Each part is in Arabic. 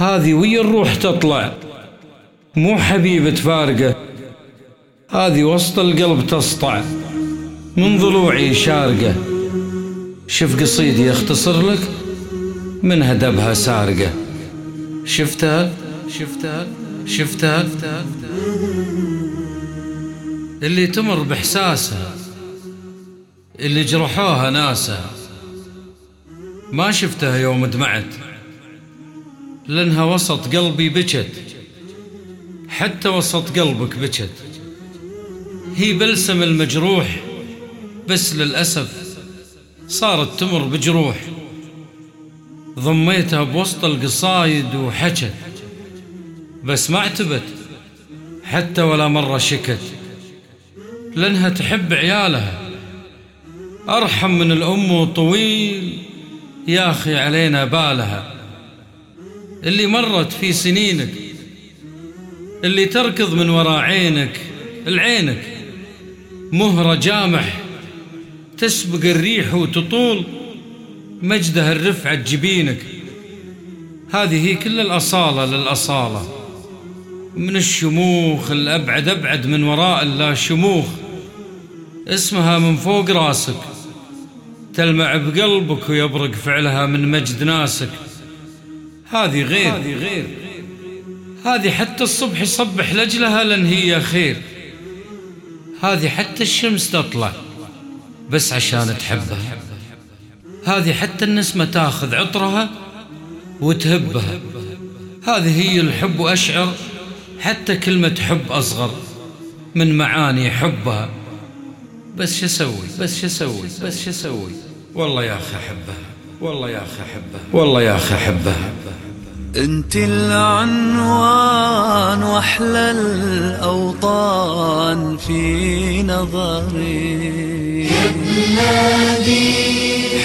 هذه ويا الروح تطلع. مو حبيب تفارقه. هذه وسط القلب تسطع. من ضلوعي شارقة. شوف قصيدي اختصر لك. من هدبها سارقة. شفتها؟ شفتها؟ شفتها؟ اللي تمر بإحساسها. اللي جرحوها ناسها. ما شفتها يوم دمعت. لأنها وسط قلبي بكت. حتى وسط قلبك بكت. هي بلسم المجروح بس للأسف صارت تمر بجروح. ضميتها بوسط القصايد وحكت. بس ما اعتبت حتى ولا مرة شكت. لأنها تحب عيالها. أرحم من الأم وطويل يا أخي علينا بالها. اللي مرت في سنينك اللي تركض من وراء عينك العينك مهرة جامح تسبق الريح وتطول مجدها الرفعة جبينك هذه هي كل الأصالة للأصالة من الشموخ الأبعد أبعد من وراء اللا شموخ اسمها من فوق راسك تلمع بقلبك ويبرق فعلها من مجد ناسك. هذه غير. هذه غير. هذه حتى الصبح يصبح لجلها لأن هي خير. هذه حتى الشمس تطلع بس عشان تحبها. هذه حتى النسمة تاخذ عطرها وتهبها. هذه هي الحب وأشعر حتى كلمة حب أصغر من معاني حبها. بس شو أسوي؟ بس شو أسوي؟ بس شو أسوي؟ والله يا أخي أحبها. والله يا أخي احبها والله يا أخي احبها أنت العنوان وأحلى الأوطان في نظري.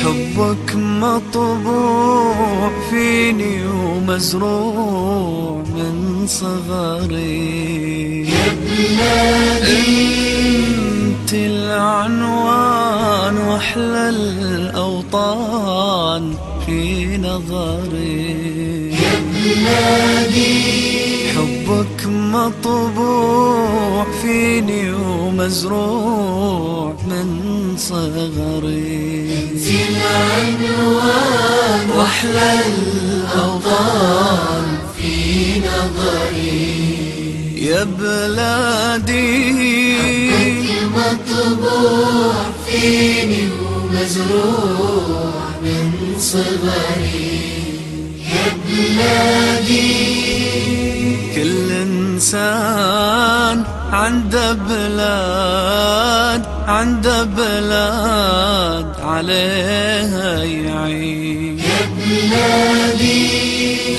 حبك مطبوع فيني ومزروع من صغري. واحلى الأوطان في نظري. حبك مطبوع فيني ومزروع من صغري. العنوان واحلى الأوطان في نظري. يا بلادي مطبوع فيني ومزروع من صغري يا بلادي كل انسان عنده بلاد عنده بلاد عليها يعيش. يا بلادي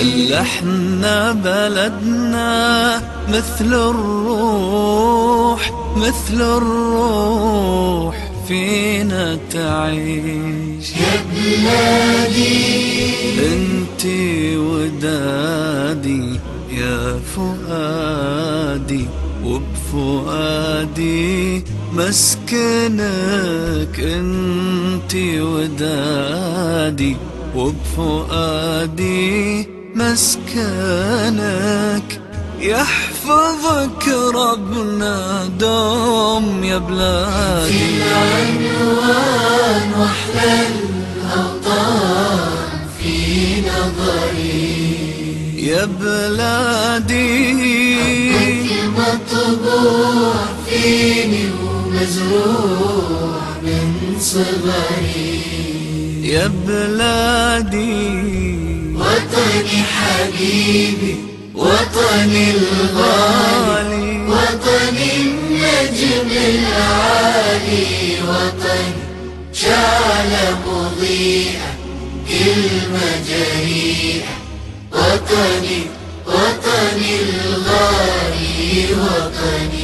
إلا إحنا بلدنا مثل الروح مثل الروح. فينا تعيش. يا بلادي. انتي ودادي يا فؤادي وبفؤادي مسكنك انتي ودادي وبفؤادي مسكنك يحفظك ربنا دوم يا بلادي. العنوان واحلى الأوطان في نظري. يا بلادي. مطبوع فيني ومزروع من صغري. يا بلادي. وطني حبيبي. وطني الغالي وطني النجم العالي وطني شعلة مضيئة كلمة جريئة وطني وطني الغالي وطني